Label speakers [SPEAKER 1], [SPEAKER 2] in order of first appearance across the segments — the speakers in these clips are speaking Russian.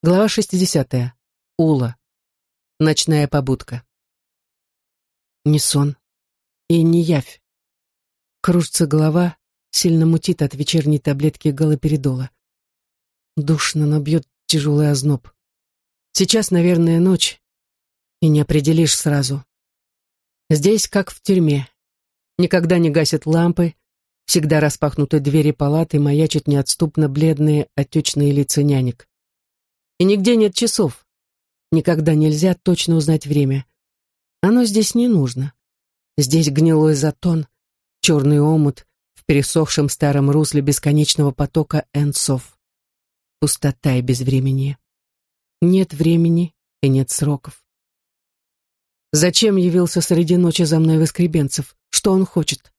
[SPEAKER 1] Глава 60. Ула. Ночная побудка. Не сон и не явь. Кружится голова, сильно мутит от вечерней таблетки галоперидола. Душно, но бьет тяжелый озноб. Сейчас, наверное, ночь, и не определишь сразу. Здесь, как в тюрьме. Никогда не гасят лампы, всегда распахнуты двери палаты, маячат неотступно бледные отечные лица нянек. И нигде нет часов. Никогда нельзя точно узнать время. Оно здесь не нужно. Здесь гнилой затон, черный омут в пересохшем старом русле бесконечного потока энсов. Пустота и безвременье. Нет времени и нет сроков. Зачем явился среди ночи за мной Воскребенцев? Что он хочет?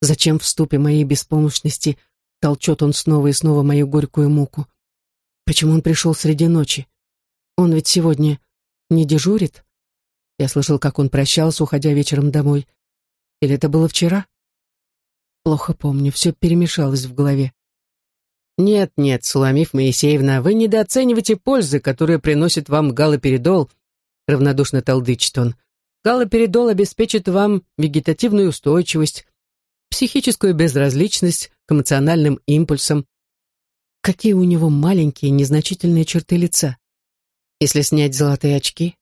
[SPEAKER 1] Зачем в ступе моей беспомощности толчет он снова и снова мою горькую муку? Почему он пришел среди ночи? Он ведь сегодня не дежурит? Я слышал, как он прощался, уходя вечером домой. Или это было вчера? Плохо помню, все перемешалось в голове.
[SPEAKER 2] «Нет, нет, Суламиф Моисеевна, вы недооцениваете пользы, которые приносит вам галоперидол», равнодушно толдычит он. «Галоперидол обеспечит вам вегетативную устойчивость, психическую безразличность к эмоциональным импульсам,
[SPEAKER 1] Какие у него маленькие, незначительные черты лица. Если снять золотые очки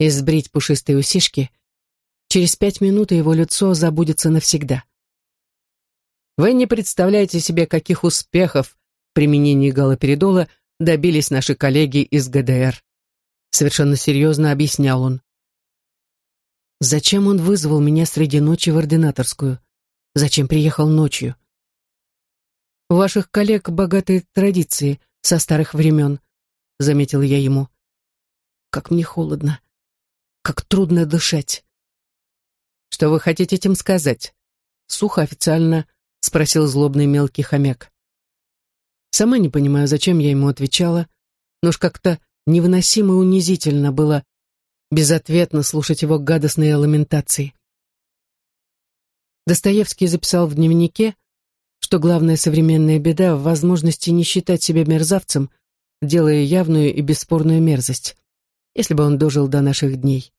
[SPEAKER 1] и сбрить пушистые усишки, через пять минут его лицо забудется навсегда.
[SPEAKER 2] Вы не представляете себе, каких успехов в применении галоперидола добились наши коллеги из ГДР. Совершенно серьезно объяснял он.
[SPEAKER 1] Зачем он вызвал меня среди ночи в ординаторскую? Зачем приехал ночью? У ваших коллег богатые традиции со старых времен, заметил я ему. Как мне холодно, как трудно дышать.
[SPEAKER 2] Что вы хотите этим сказать? Сухо официально спросил злобный мелкий хомяк.
[SPEAKER 1] Сама не понимаю, зачем я ему отвечала, но уж как-то невыносимо унизительно было безответно слушать его гадостные ламентации. Достоевский записал в дневнике, что главная современная беда в возможности не считать себя мерзавцем, делая явную и бесспорную мерзость, если бы он дожил до наших дней.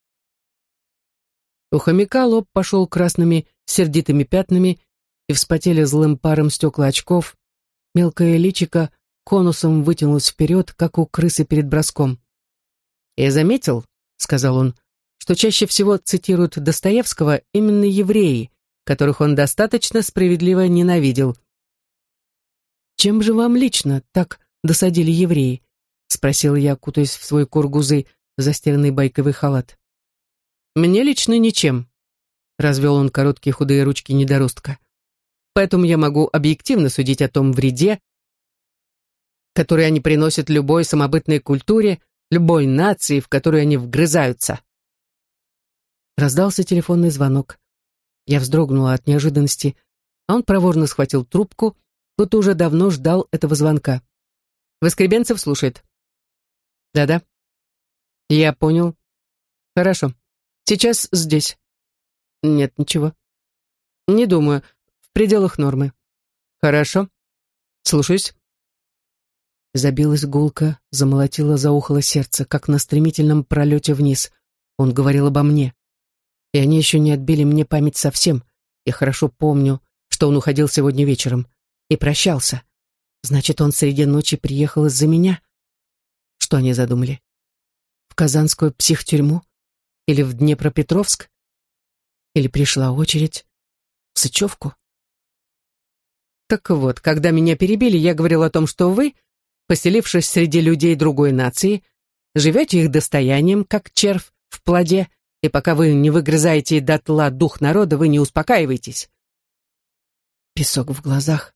[SPEAKER 1] У хомяка лоб пошел красными сердитыми пятнами и вспотели злым паром стекла очков, мелкое личико конусом вытянулось вперед, как у крысы перед броском.
[SPEAKER 2] «Я заметил», — сказал он, — «что чаще всего цитируют Достоевского именно евреи, которых он достаточно справедливо ненавидел.
[SPEAKER 1] «Чем же вам лично так досадили евреи?» — спросил я, кутаясь в свой кургузый, застиранный байковый халат.
[SPEAKER 2] «Мне лично ничем», — развел он короткие худые ручки недоростка. «Поэтому я могу объективно судить о том вреде, который они приносят любой самобытной культуре, любой нации, в которую они вгрызаются».
[SPEAKER 1] Раздался телефонный звонок. Я вздрогнула от неожиданности, а он проворно схватил трубку, будто уже давно ждал этого звонка.
[SPEAKER 2] Воскребенцев слушает.
[SPEAKER 1] Да-да.
[SPEAKER 2] Я понял.
[SPEAKER 1] Хорошо. Сейчас здесь.
[SPEAKER 2] Нет, ничего.
[SPEAKER 1] Не думаю. В пределах нормы.
[SPEAKER 2] Хорошо. Слушаюсь.
[SPEAKER 1] Забилась гулка, замолотило, заухало сердце, как на стремительном пролете вниз. Он говорил обо мне и они еще не отбили мне память совсем. Я хорошо помню, что он уходил сегодня вечером и прощался. Значит, он среди ночи приехал из-за меня? Что они задумали? В Казанскую психтюрьму? Или в Днепропетровск? Или пришла очередь в Сычевку?
[SPEAKER 2] Так вот, когда меня перебили, я говорил о том, что вы, поселившись среди людей другой нации, живете их достоянием, как червь в плоде, и пока вы не выгрызаете дотла дух народа, вы не успокаиваетесь.
[SPEAKER 1] Песок в глазах,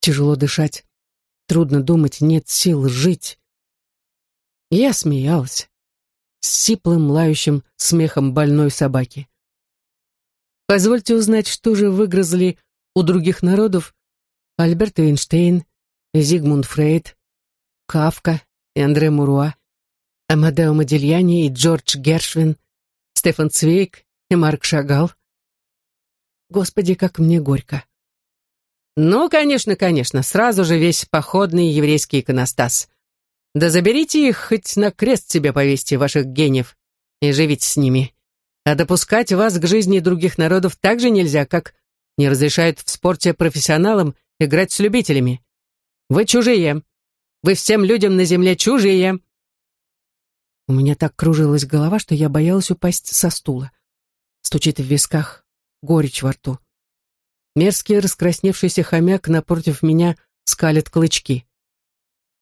[SPEAKER 1] тяжело дышать, трудно думать, нет сил жить. Я смеялась с сиплым, лающим смехом больной собаки. Позвольте узнать, что же выгрызли у других народов Альберт Эйнштейн, Зигмунд Фрейд, Кавка и Андре Муруа, Амадео Модильяни и Джордж Гершвин, Стефан Цвейк и Марк Шагал. Господи, как мне горько.
[SPEAKER 2] Ну, конечно, конечно, сразу же весь походный еврейский иконостас. Да заберите их, хоть на крест себе повесьте, ваших гениев, и живите с ними. А допускать вас к жизни других народов так же нельзя, как не разрешают в спорте профессионалам играть с любителями. Вы чужие. Вы всем людям на земле чужие.
[SPEAKER 1] У меня так кружилась голова, что я боялась упасть со стула. Стучит в висках, горечь во рту. Мерзкий раскрасневшийся хомяк напротив меня скалит клычки.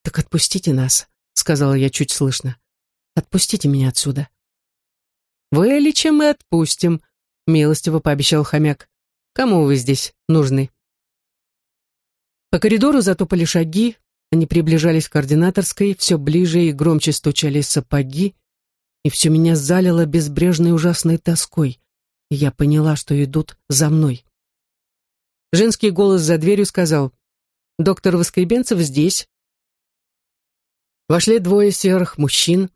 [SPEAKER 1] «Так отпустите нас», — сказала я чуть слышно. «Отпустите меня отсюда».
[SPEAKER 2] «Вылечим и отпустим», — милостиво пообещал хомяк. «Кому вы здесь нужны?»
[SPEAKER 1] По коридору затопали шаги, они приближались к ординаторской, все ближе и громче стучали сапоги, и все меня залило безбрежной ужасной тоской, и я поняла, что идут за мной. Женский голос за дверью сказал, «Доктор Воскребенцев здесь, Вошли двое серых мужчин,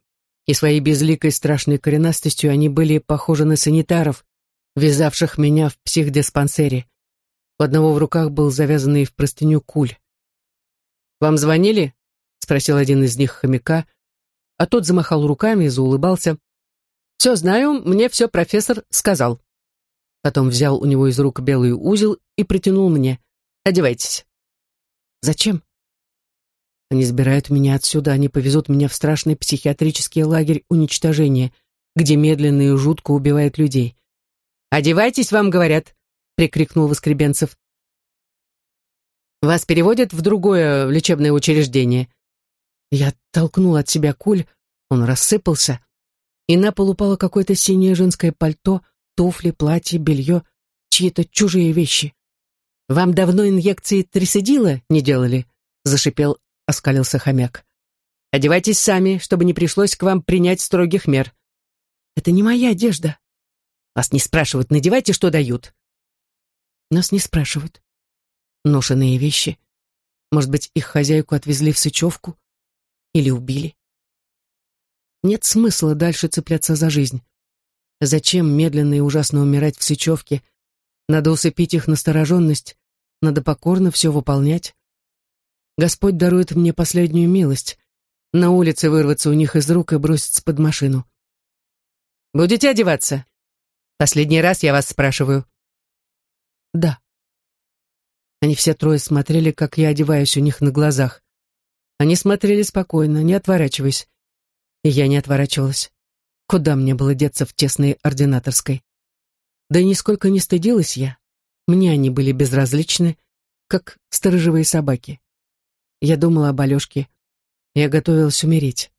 [SPEAKER 1] и своей безликой страшной коренастостью они были похожи на санитаров, вязавших меня в психдиспансере. У одного в руках был завязанный в простыню куль. «Вам звонили?» — спросил один из них хомяка, а тот замахал руками и заулыбался. «Все знаю, мне все профессор сказал». Потом взял у него из рук белый узел и протянул мне. «Одевайтесь». «Зачем?» Они забирают меня отсюда, они повезут меня в страшный психиатрический лагерь уничтожения, где медленно и жутко убивают людей. «Одевайтесь, вам говорят!» — прикрикнул Воскребенцев. «Вас переводят в другое лечебное учреждение». Я толкнул от себя куль, он рассыпался, и на пол упало какое-то синее женское пальто, туфли, платье, белье, чьи-то чужие вещи. «Вам давно инъекции трисидила не делали?» — зашипел оскалился хомяк. «Одевайтесь сами, чтобы не пришлось к вам принять строгих мер». «Это не моя одежда». «Вас не спрашивают, надевайте, что дают». «Нас не спрашивают». Ношенные вещи. Может быть, их хозяйку отвезли в Сычевку? Или убили? Нет смысла дальше цепляться за жизнь. Зачем медленно и ужасно умирать в Сычевке? Надо усыпить их настороженность, надо покорно все выполнять. Господь дарует мне последнюю милость. На улице вырваться у них из рук и броситься под машину. Будете одеваться? Последний раз я вас спрашиваю. Да. Они все трое смотрели, как я одеваюсь у них на глазах. Они смотрели спокойно, не отворачиваясь. И я не отворачивалась. Куда мне было деться в тесной ординаторской? Да и нисколько не стыдилась я. Мне они были безразличны, как сторожевые собаки. Я думала об Алешке. Я готовилась умереть.